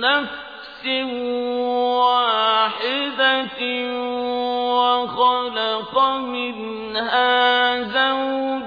نفس واحدة وخلق منها زوجها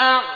أعطى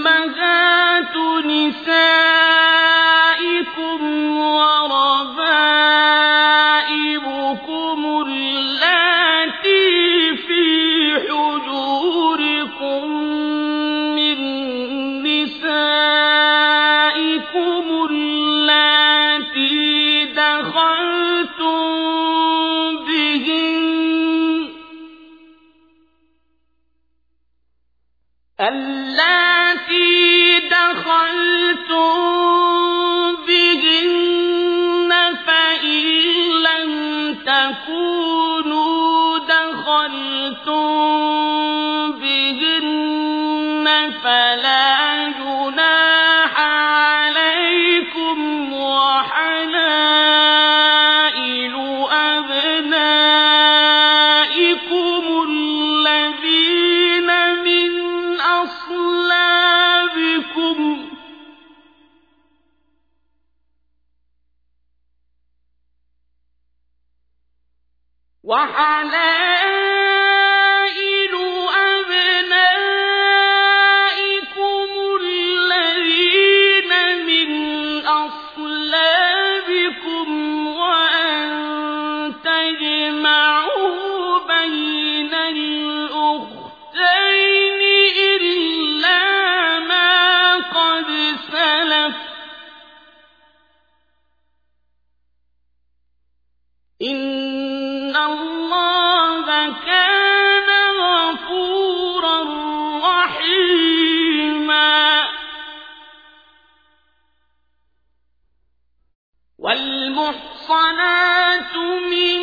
وأمهات نسائكم دخلتم والمحصنات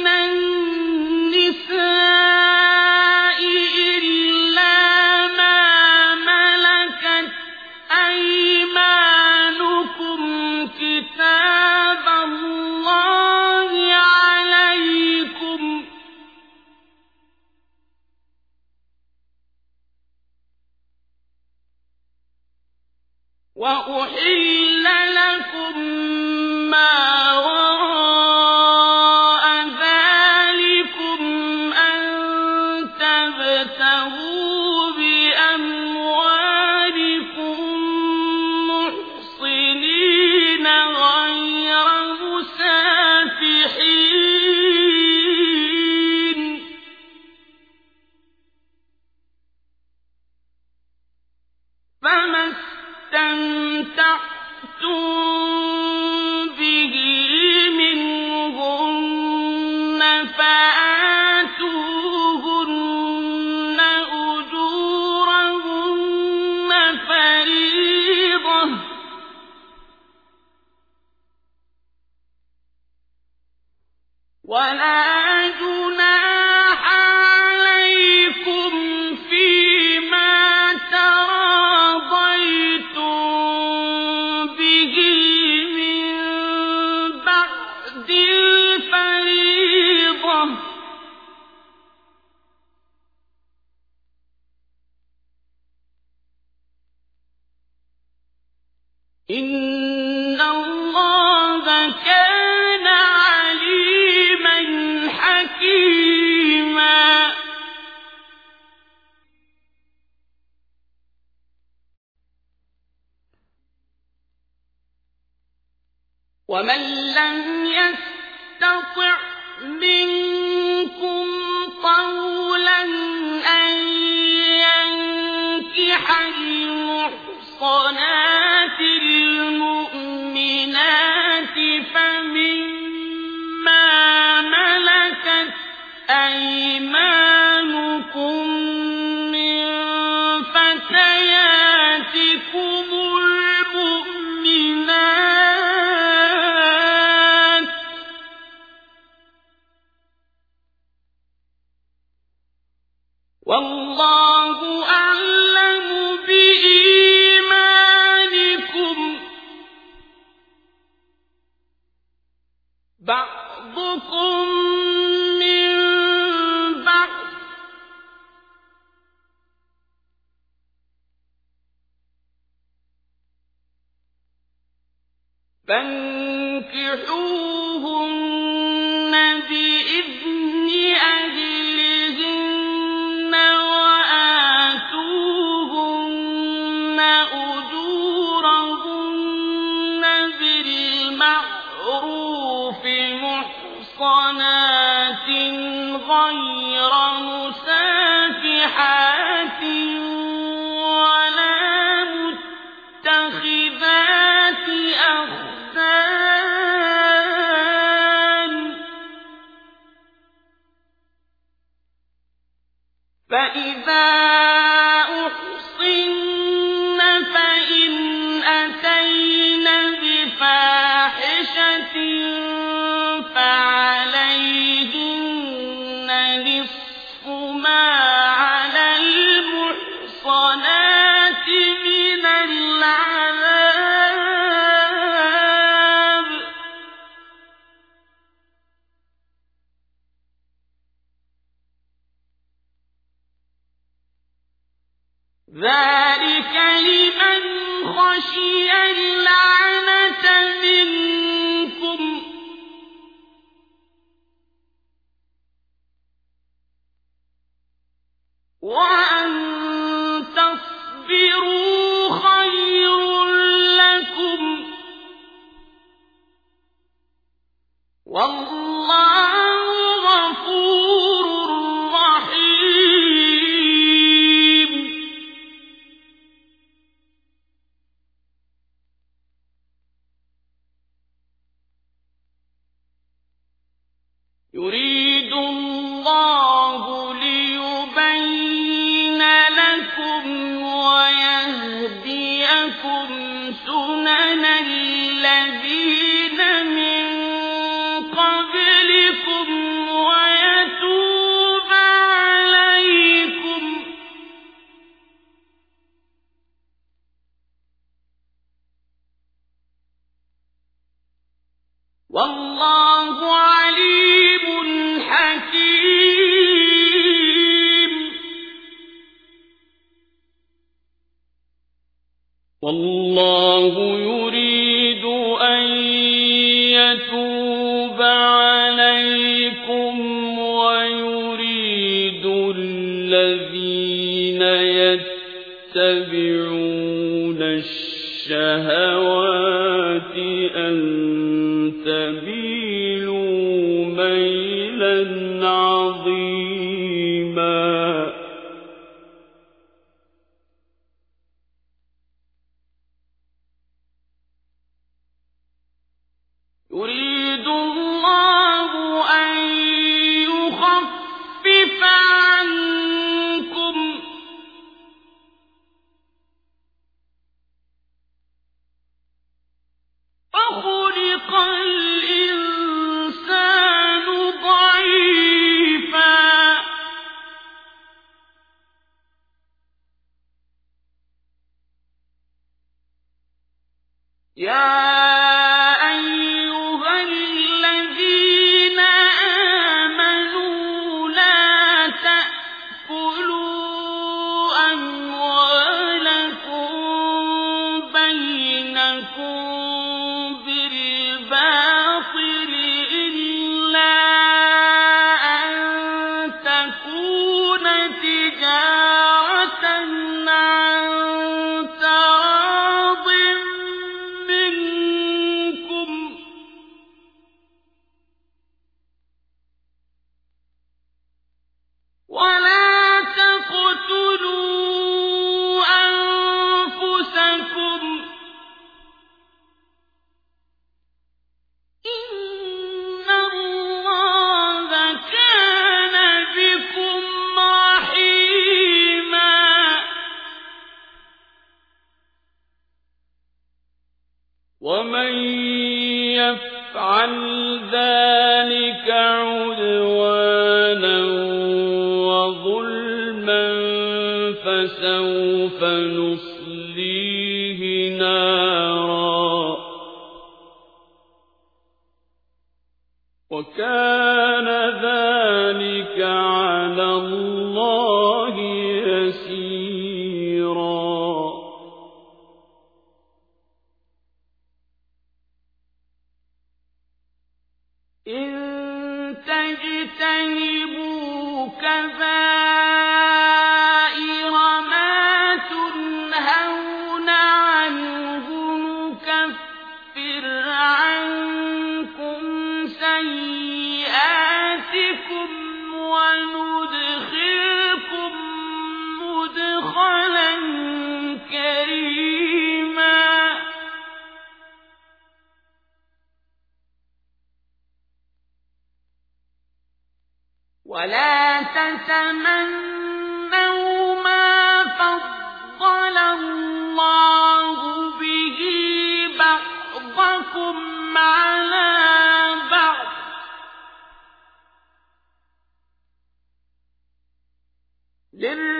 للرجال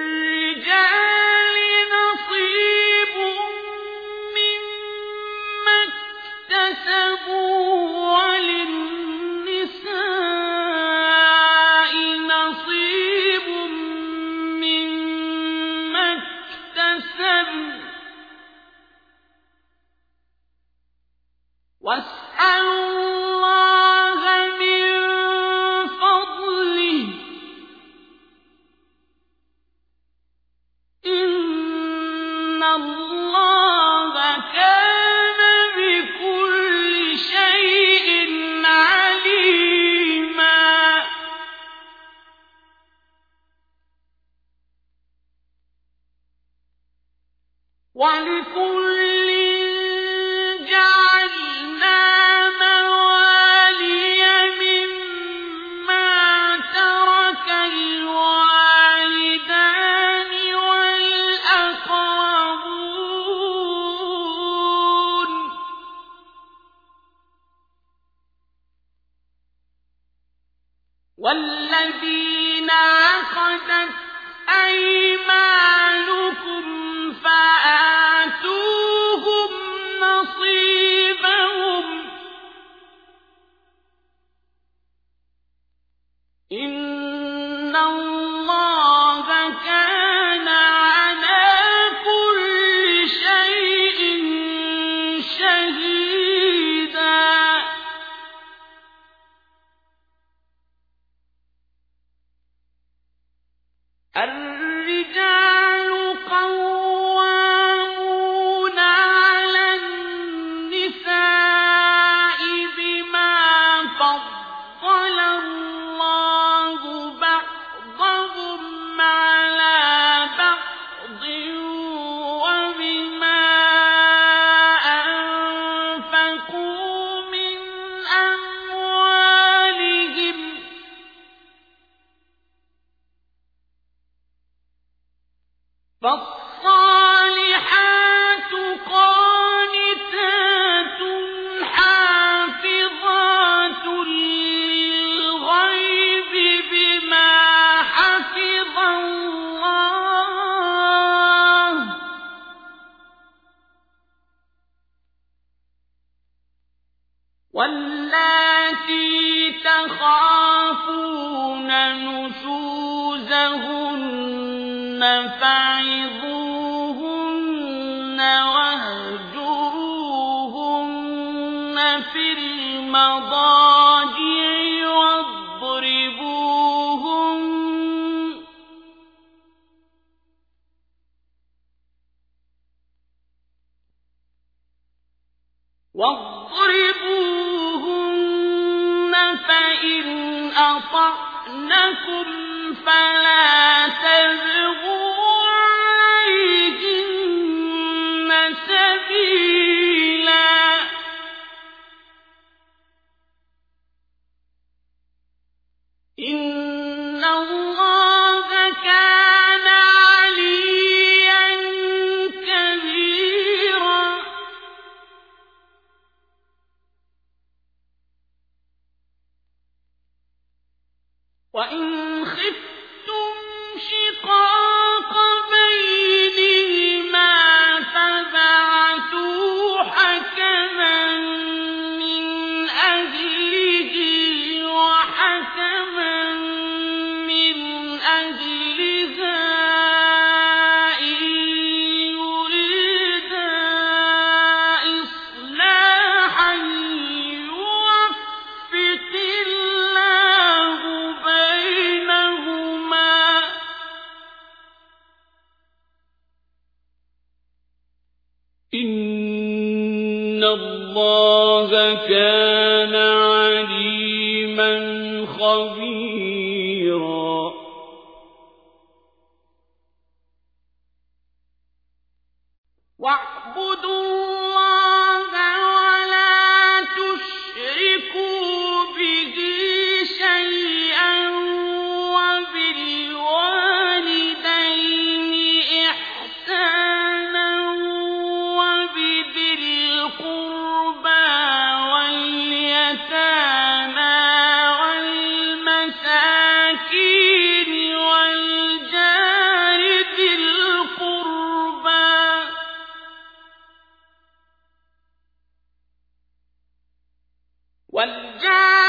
كفروا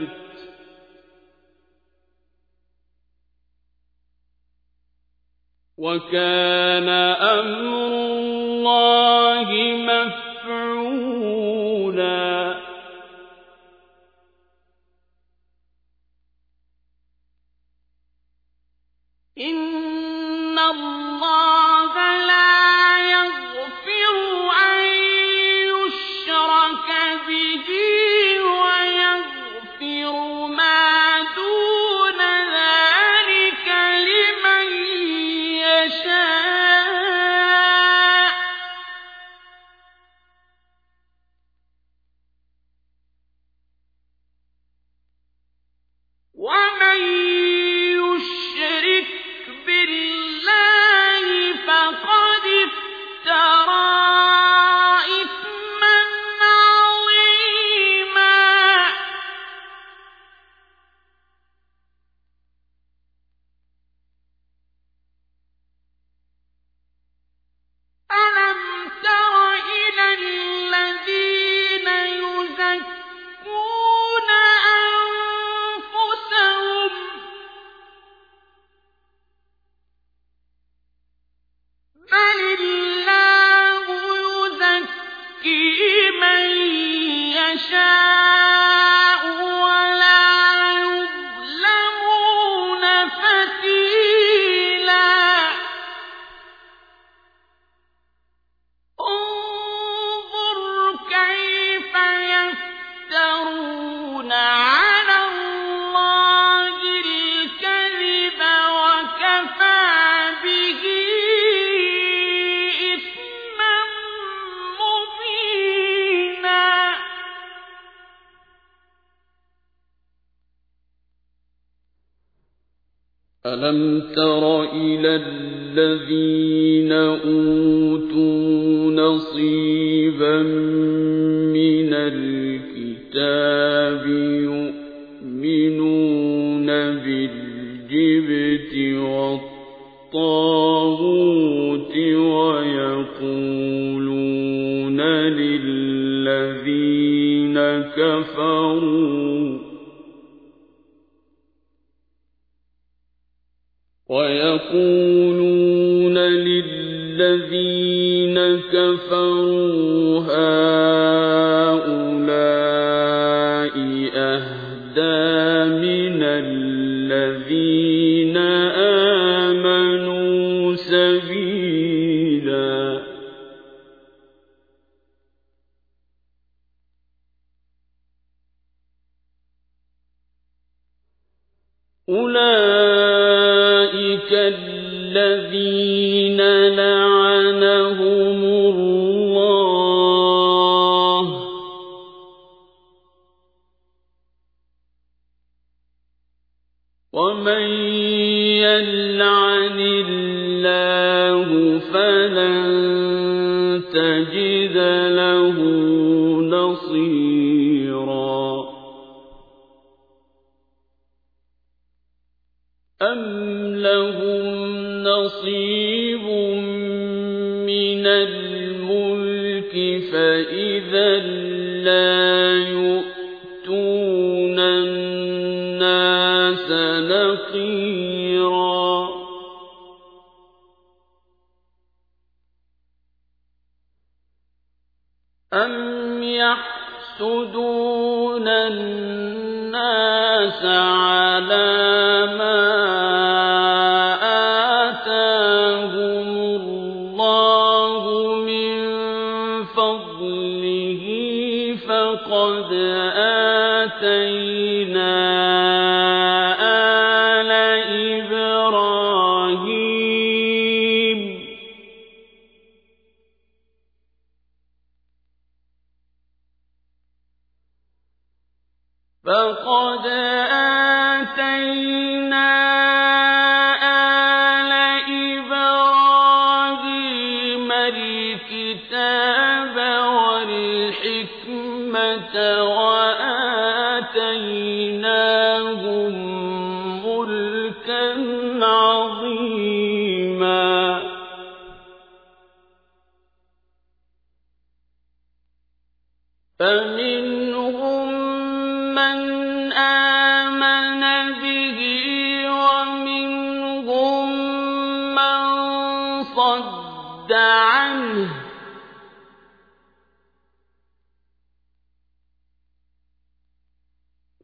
السبت. وكان أمر الله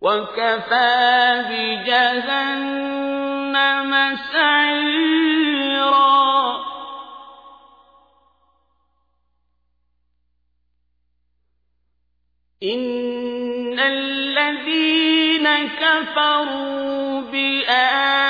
وَكَفَىٰ بِجَهَنَّمَ سَعِيرًا إِنَّ الَّذِينَ كَفَرُوا بِآيَاتِنَا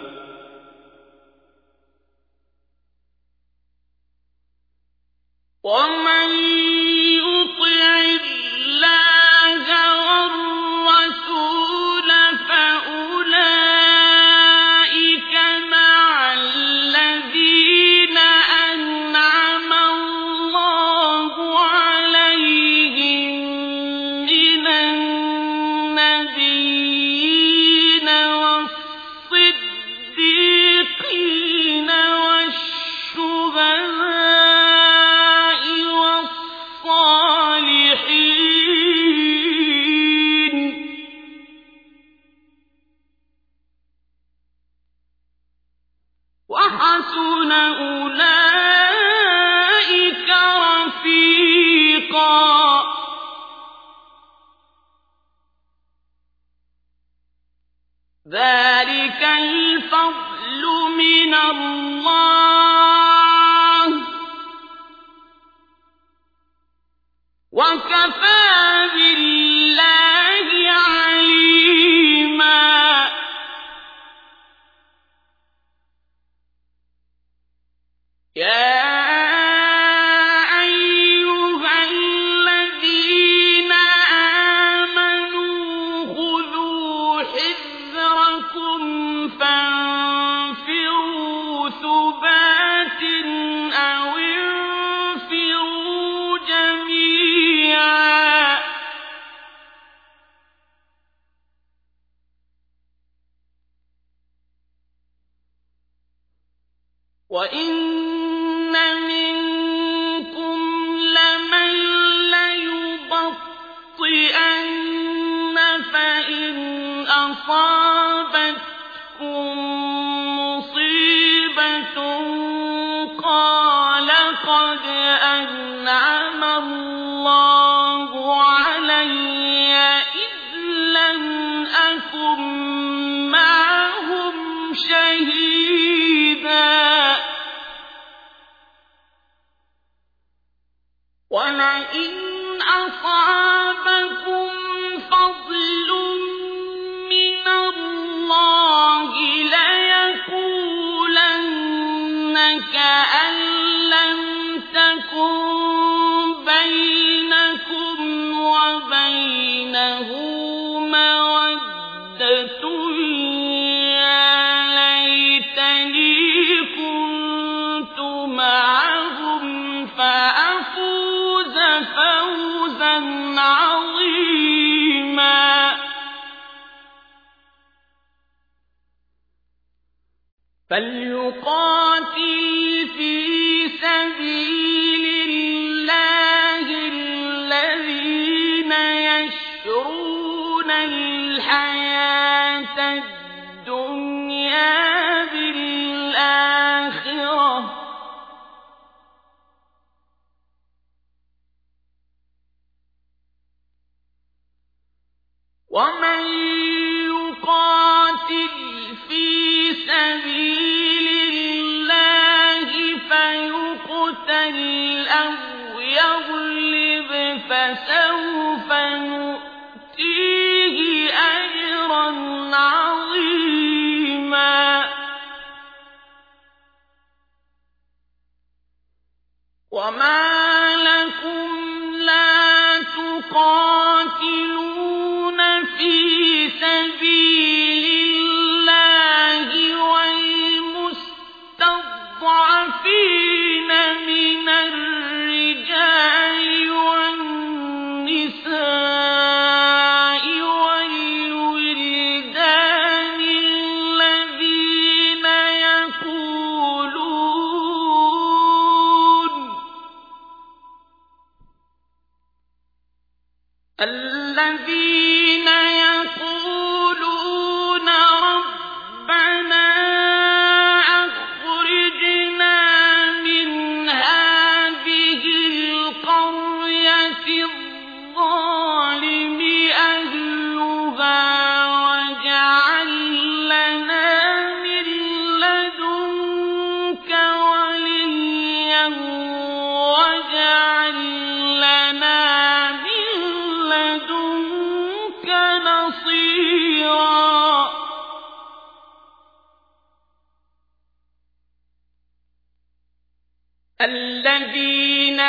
الذين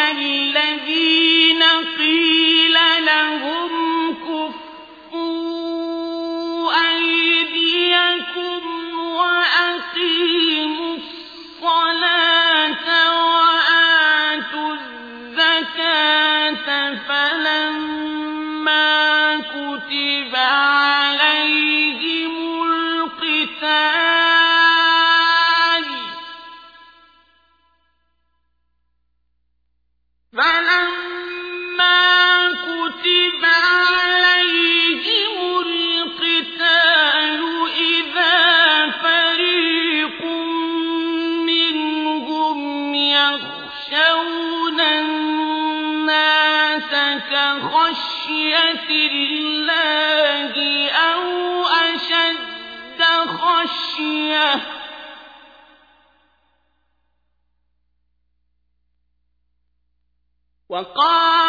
إِلَى الَّذِينَ قِيلَ لَهُمْ وقال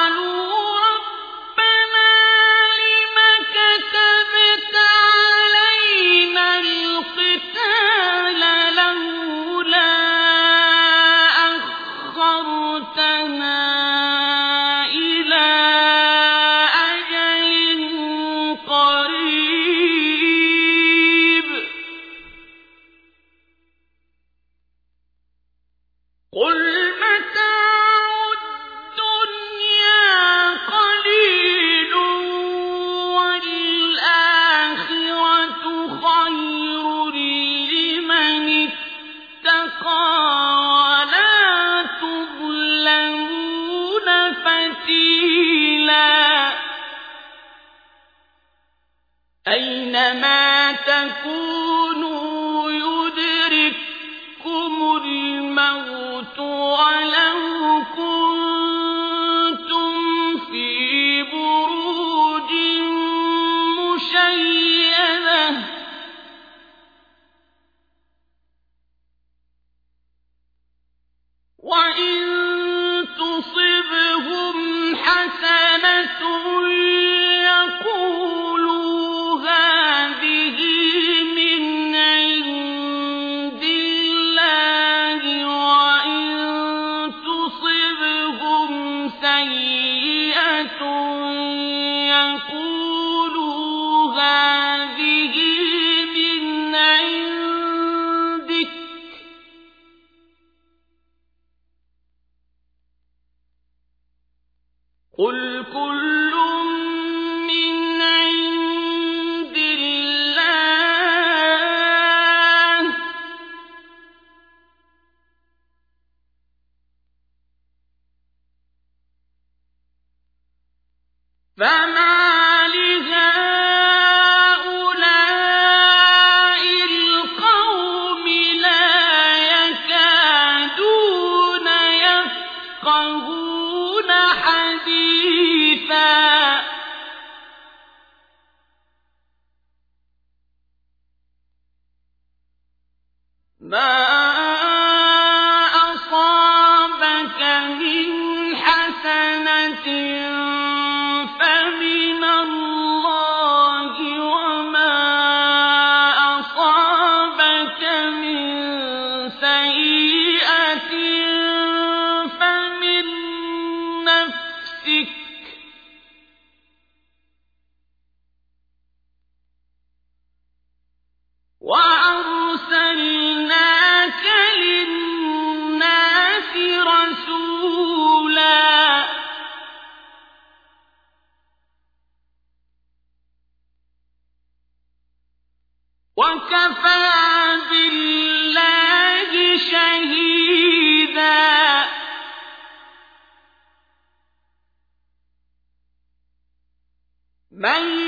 من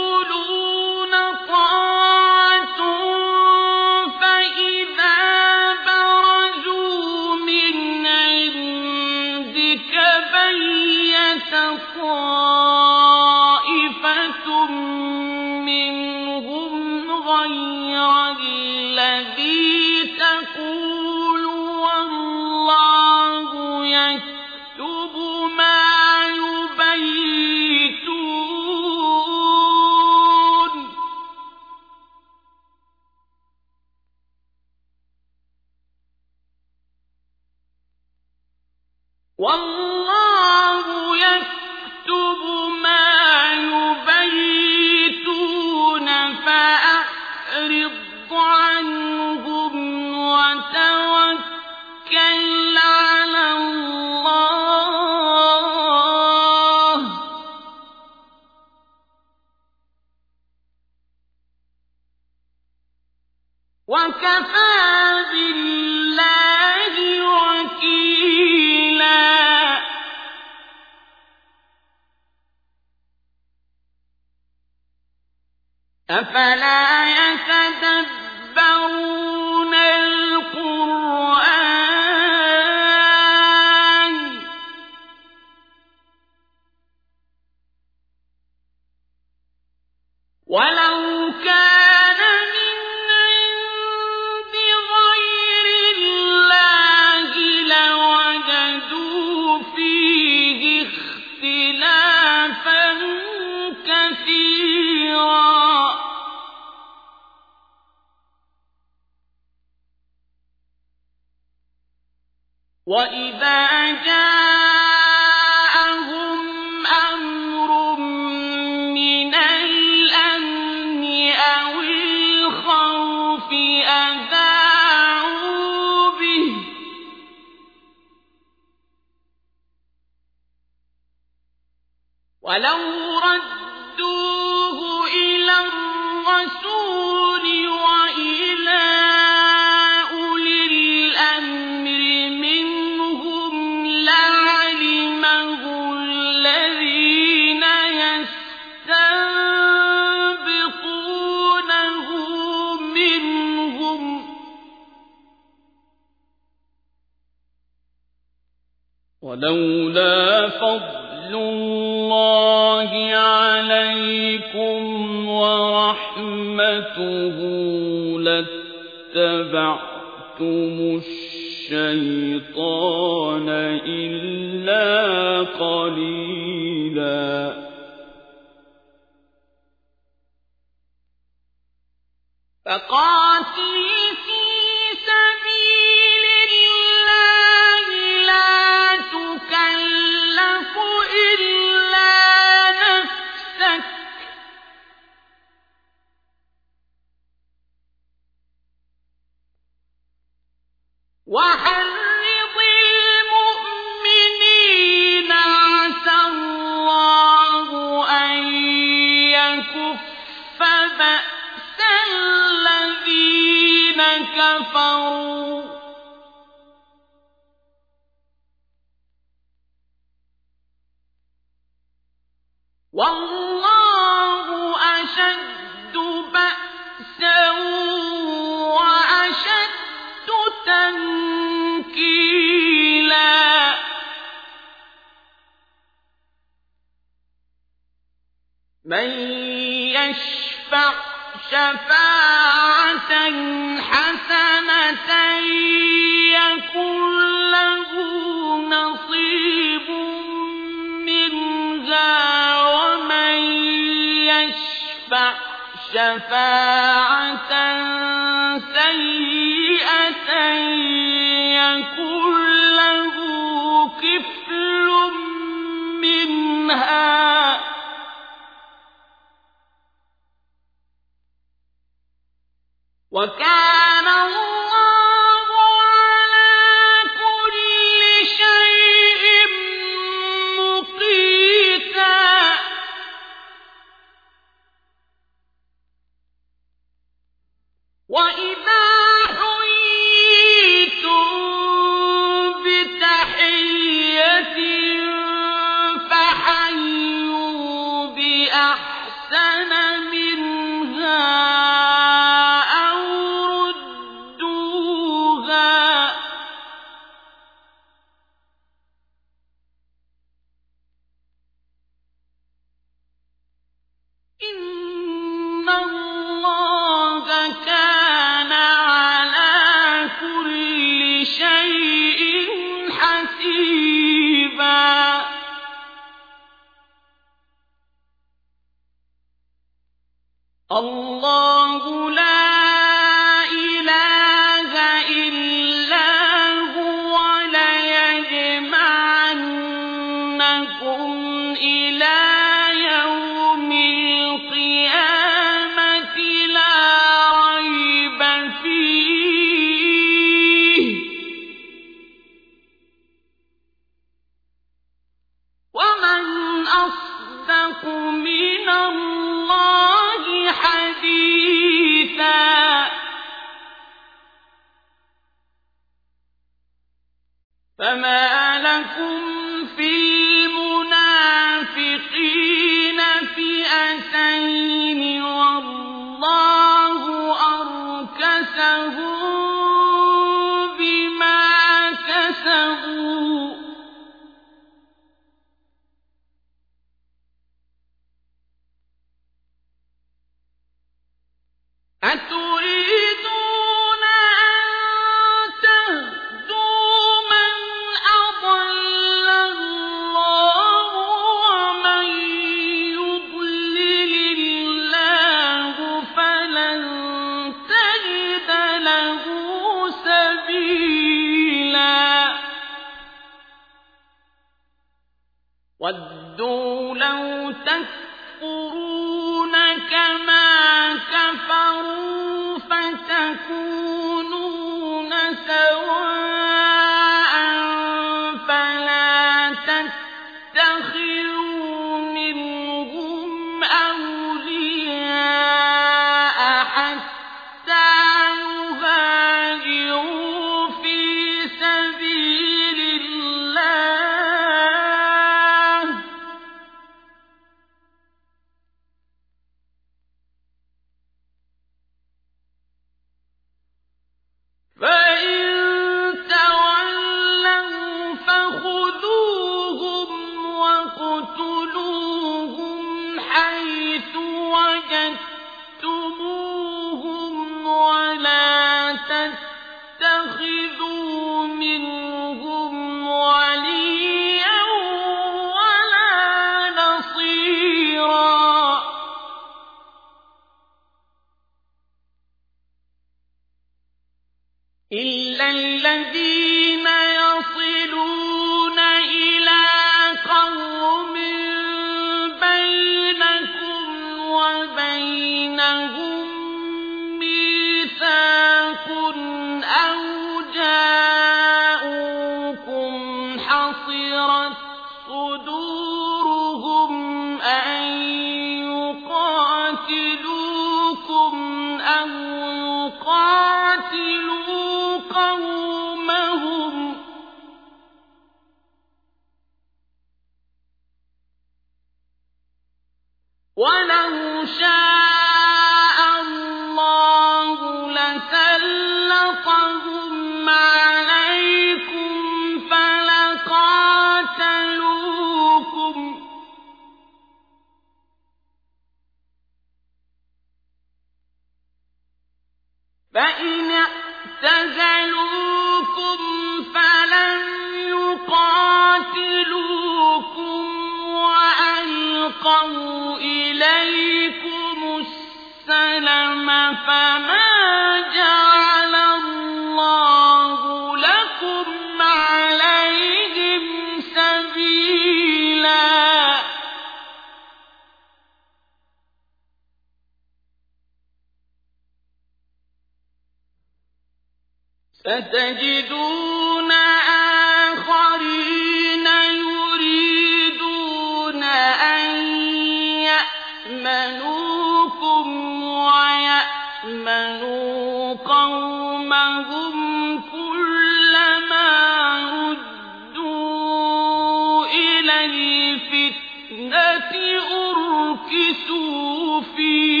أركسوا فيها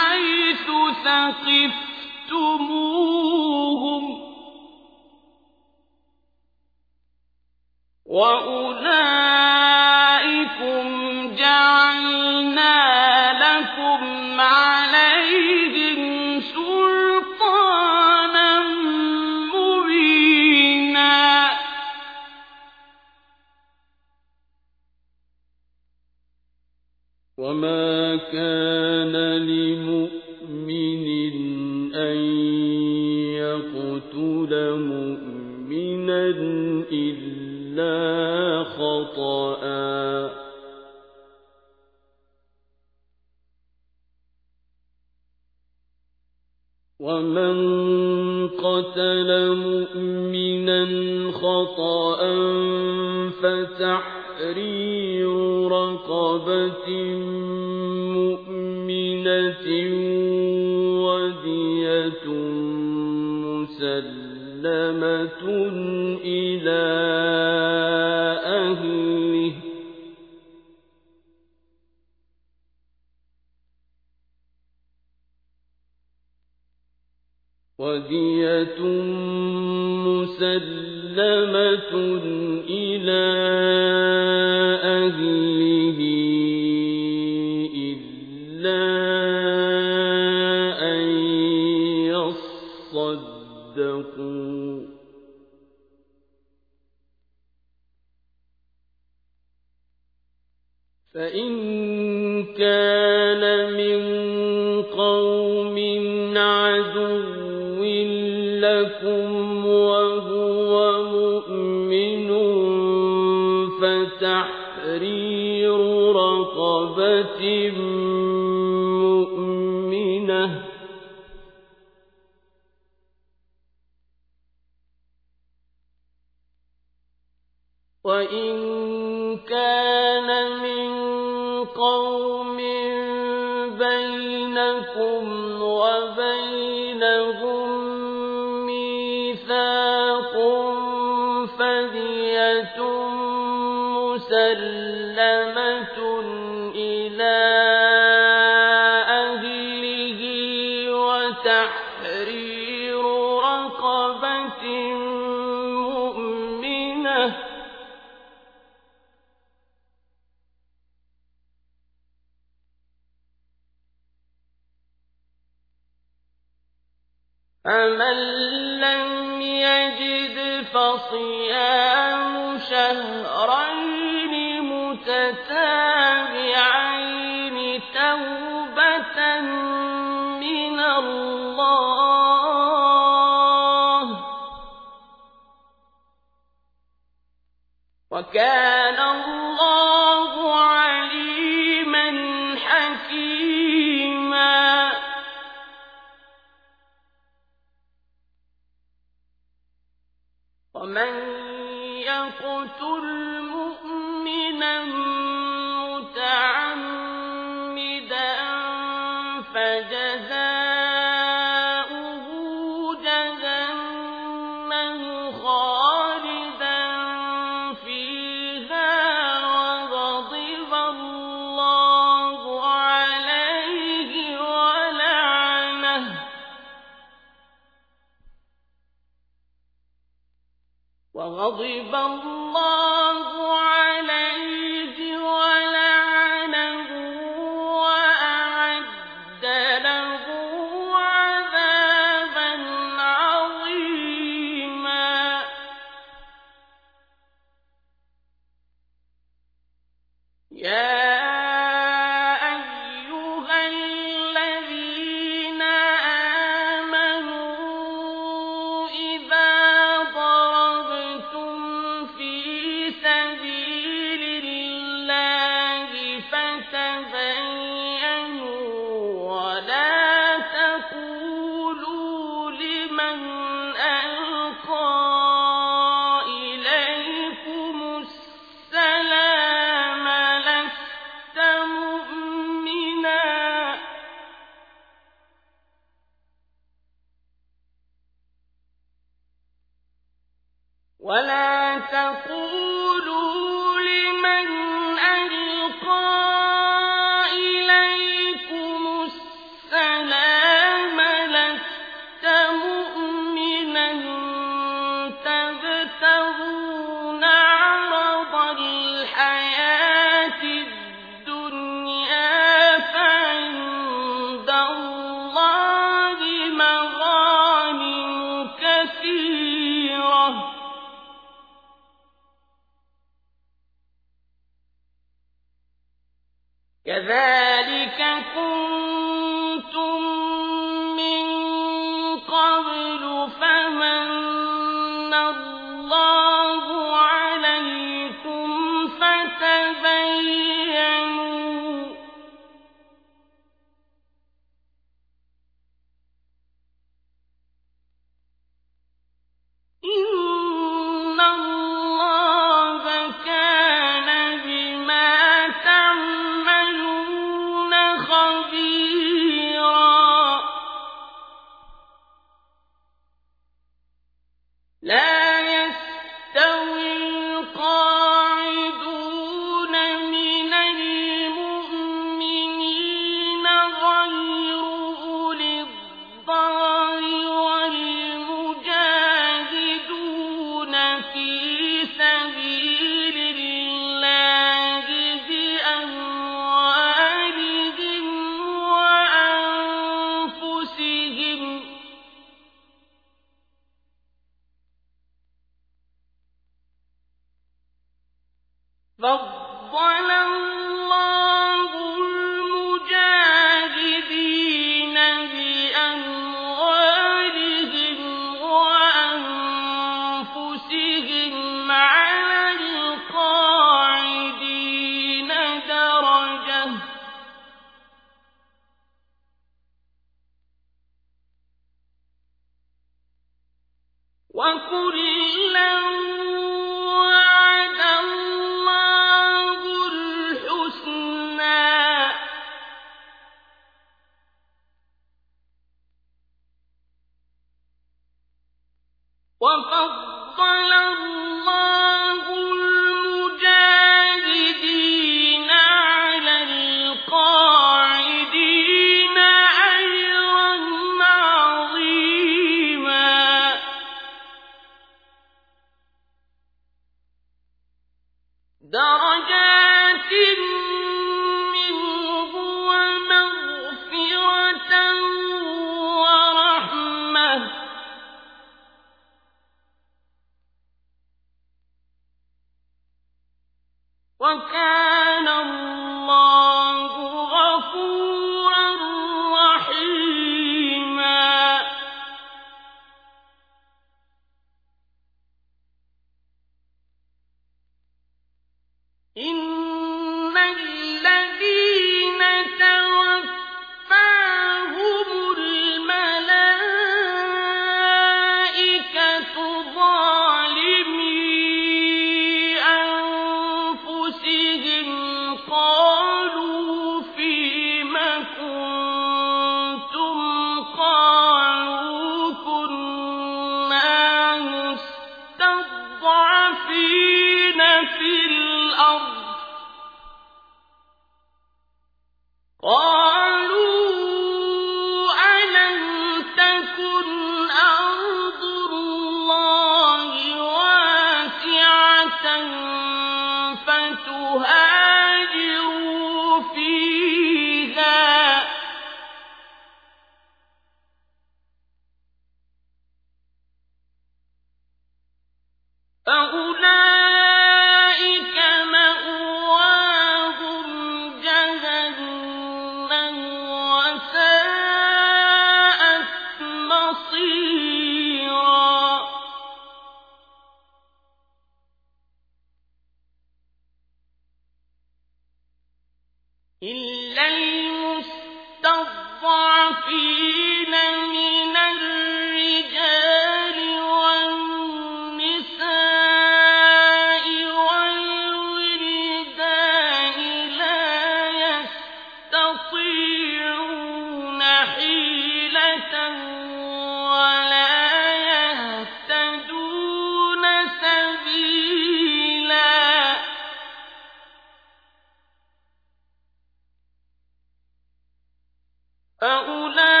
فَأُولَٰئِكَ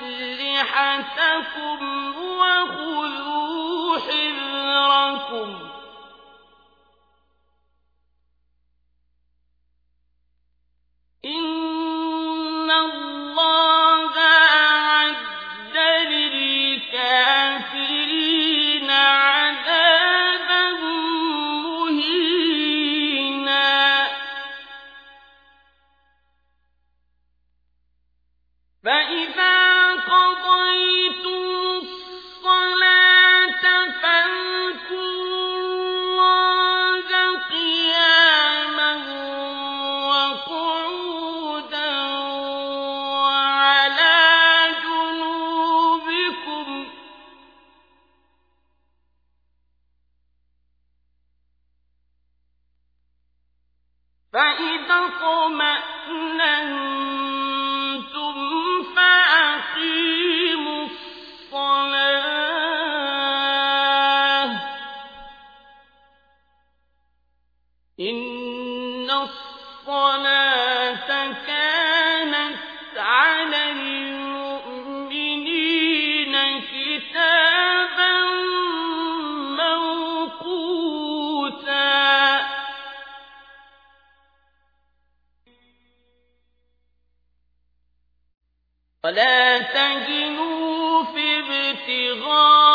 أَسْلِحَتَكُمْ وَخُذُوا حِذْرَكُمْ ۗ. ابتغاء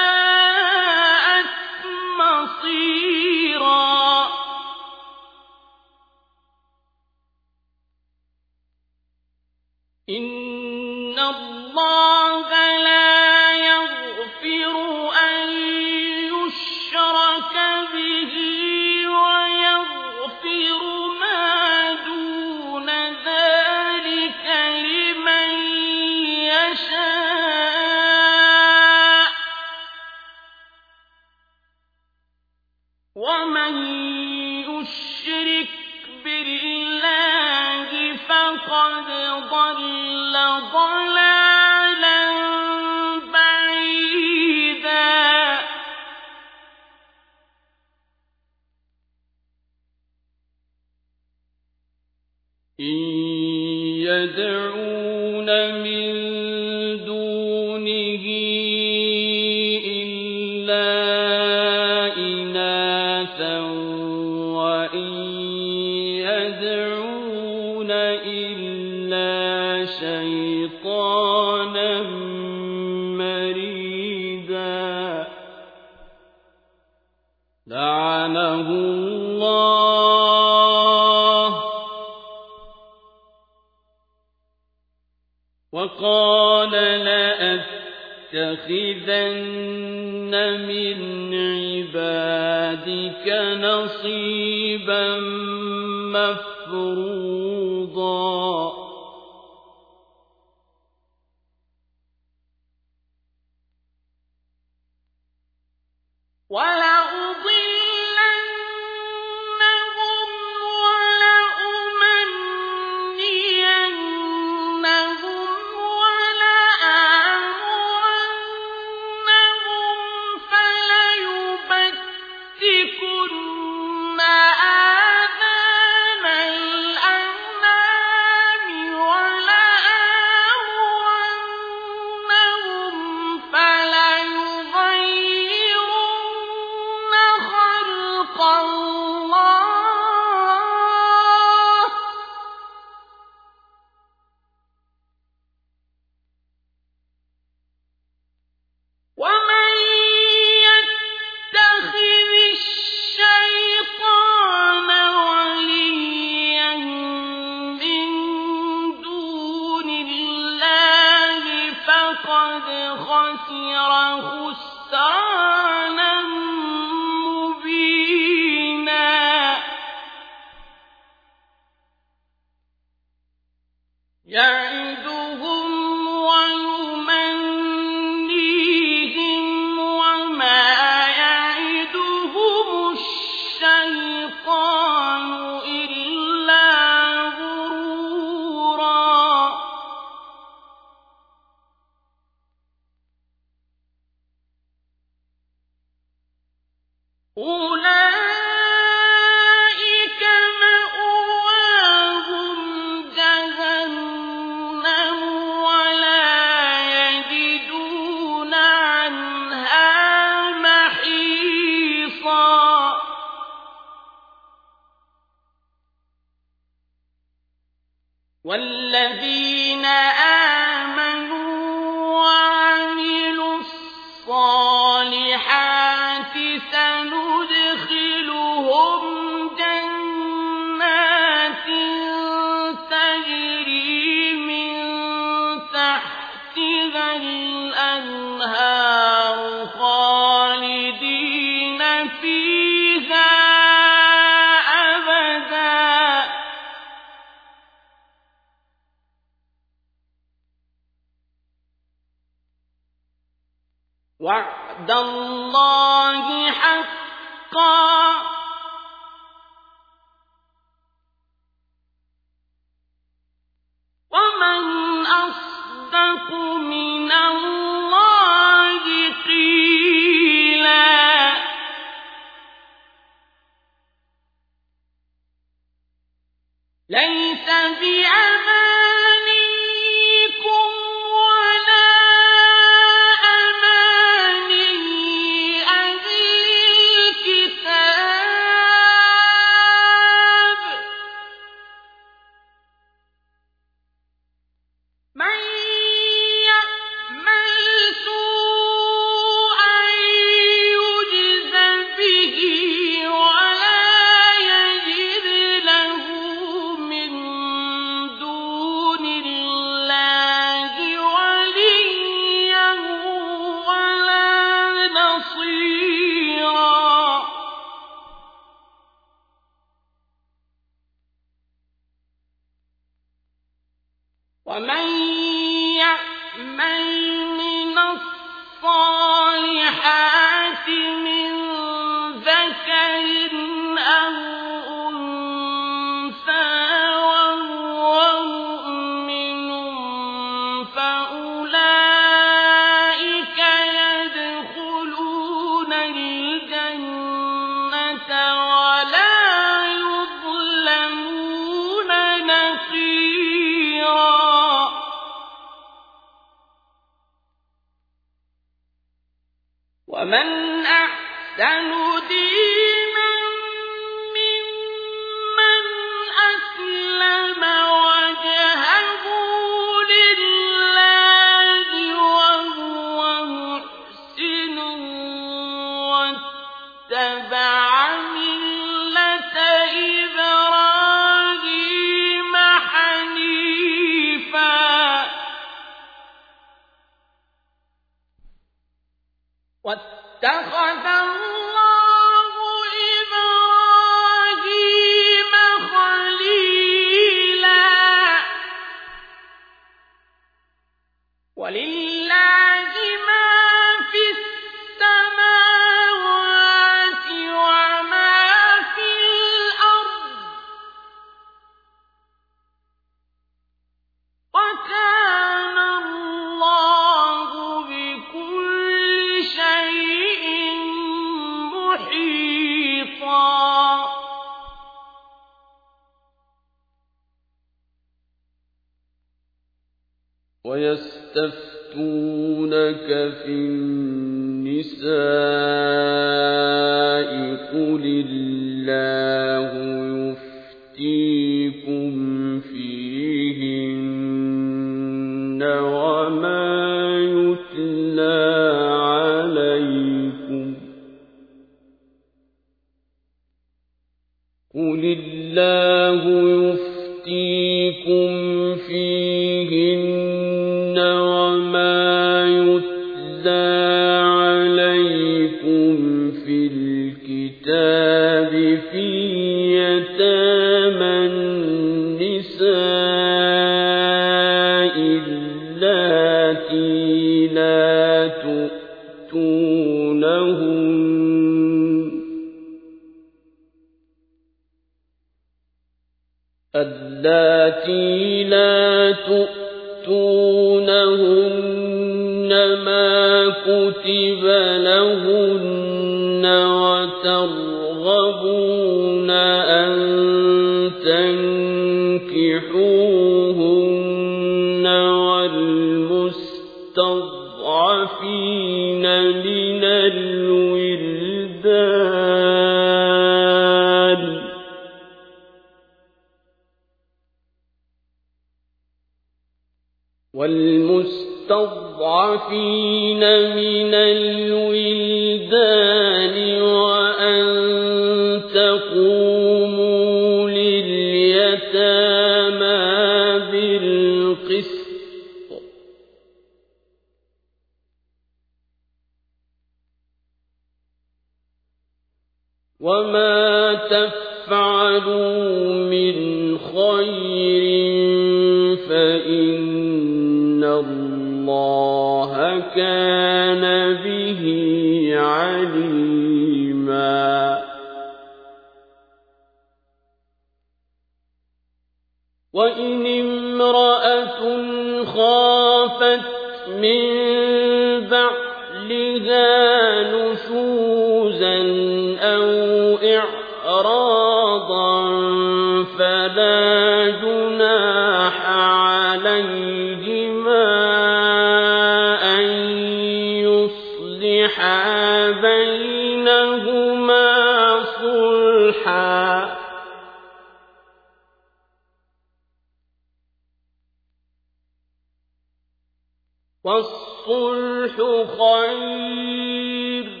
السعير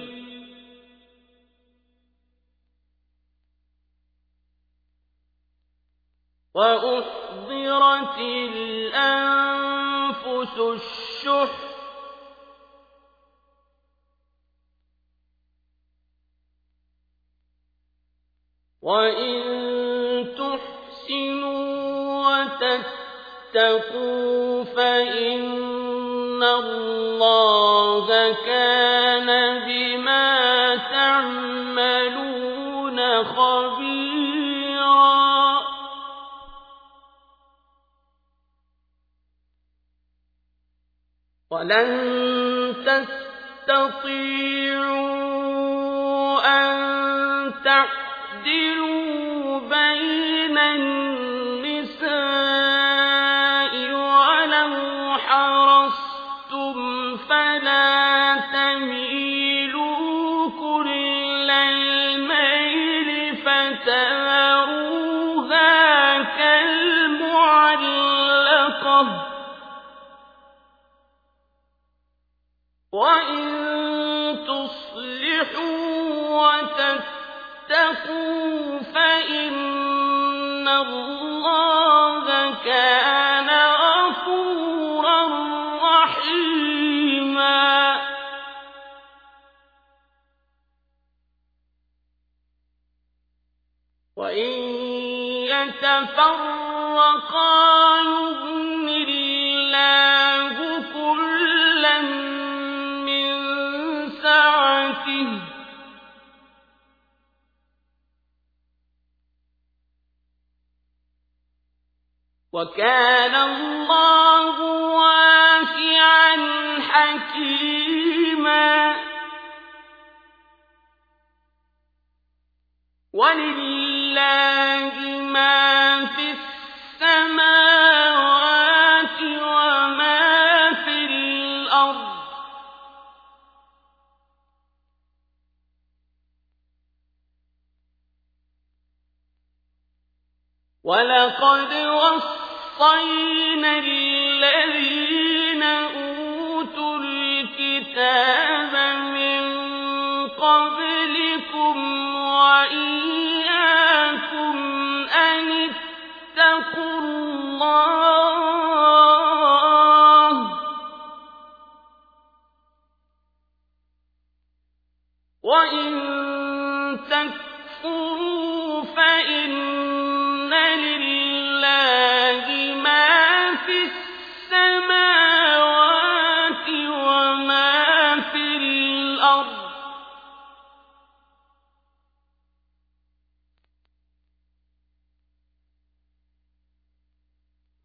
وأحضرت الأنفس الشح. وإن تحسنوا وتتقوا فإن الله كان بما تعملون خبيرا ولن تستطيعوا أن تعدلوا بين النساء وَإِن تُصْلِحُوا وَتَتَّقُوا فَإِنَّ اللَّهَ كَانَ غَفُورًا رَّحِيمًا وَإِن يَتَفَرَّقَا يُغْنِ وكان الله واسعا حكيما. ولله ما في السماوات وما في الأرض. ولقد وصل الَّذِينَ أُوتُوا الْكِتَابَ مِن قَبْلِكُمْ أَنِ اللَّهَ ۚ وَإِن تَكْفُرُوا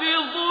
بظلم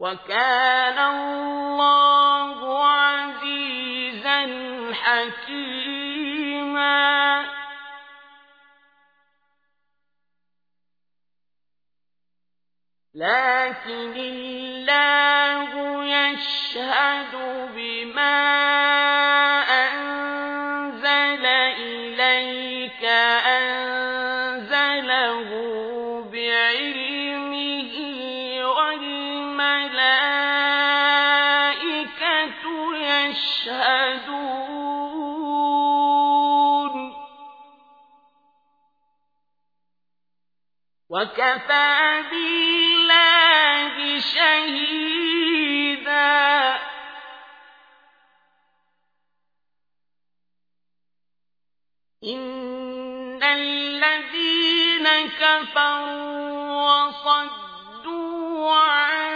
وكان الله عزيزا حكيما. لكن الله يشهد بما وكفى شهيدا. إن الذين كفروا وصدوا عن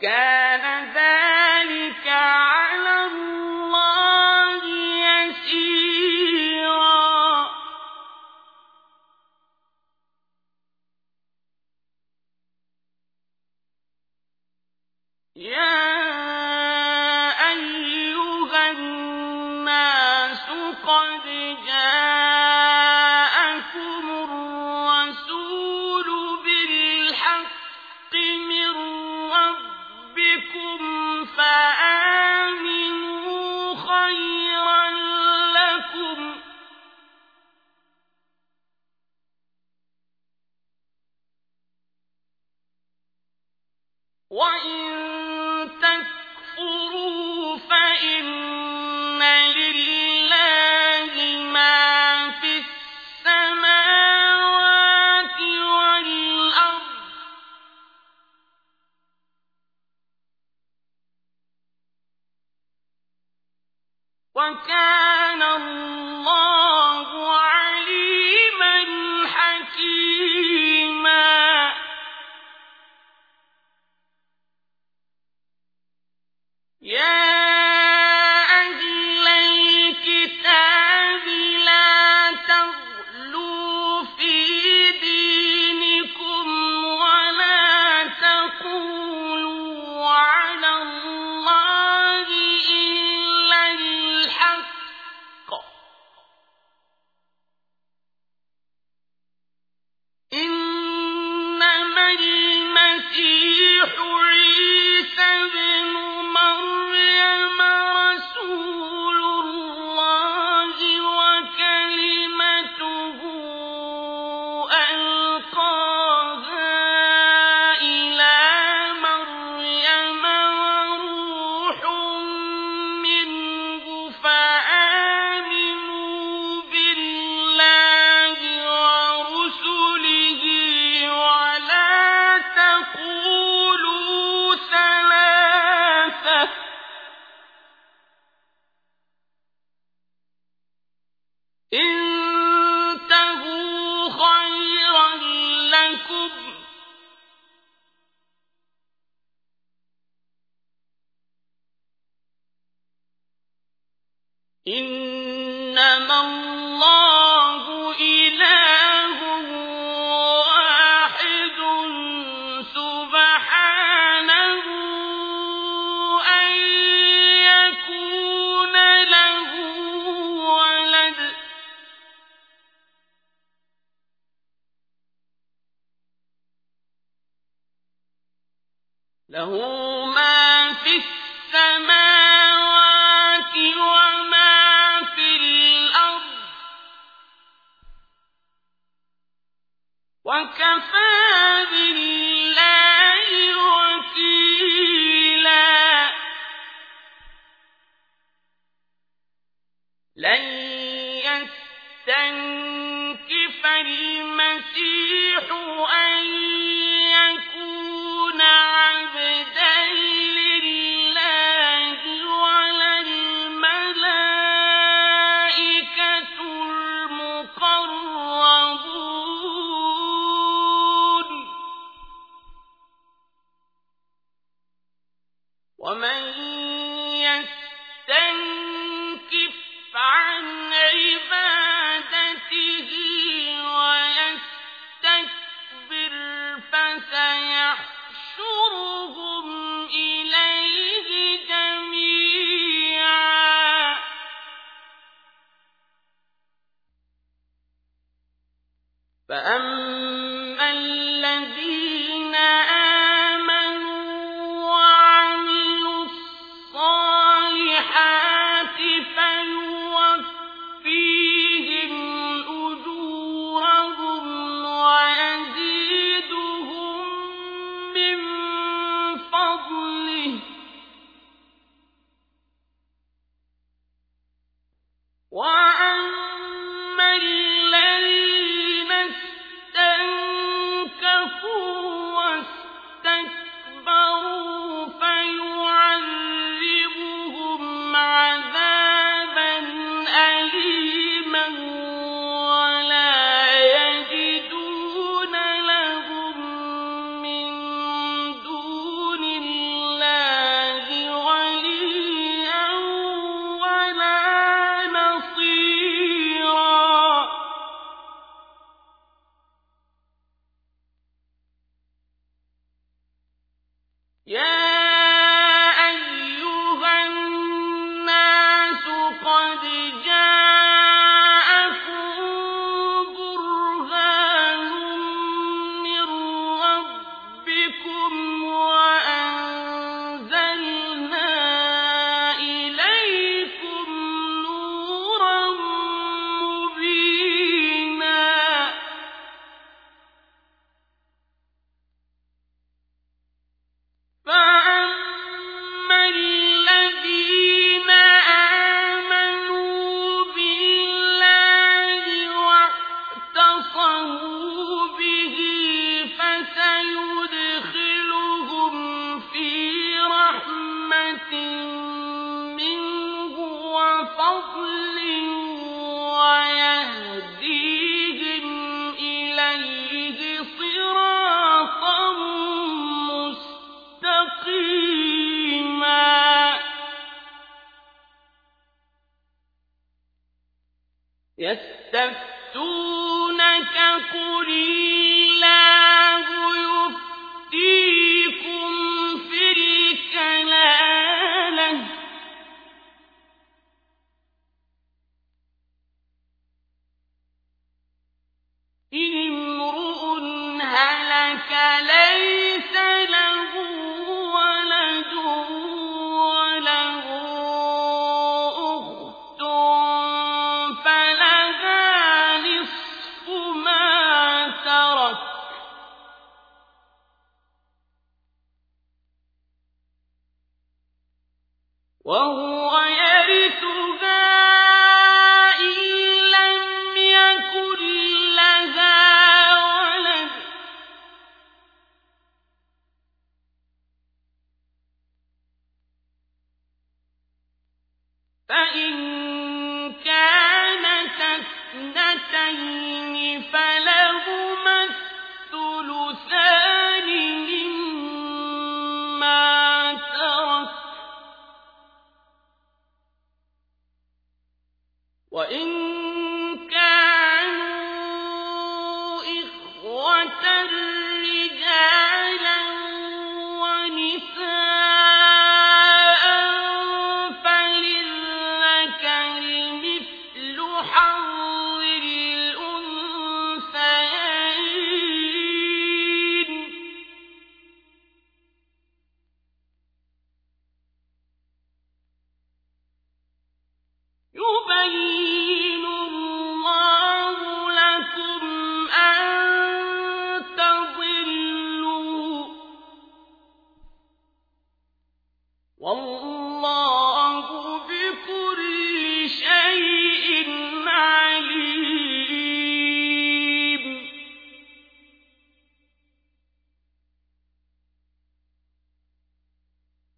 وكان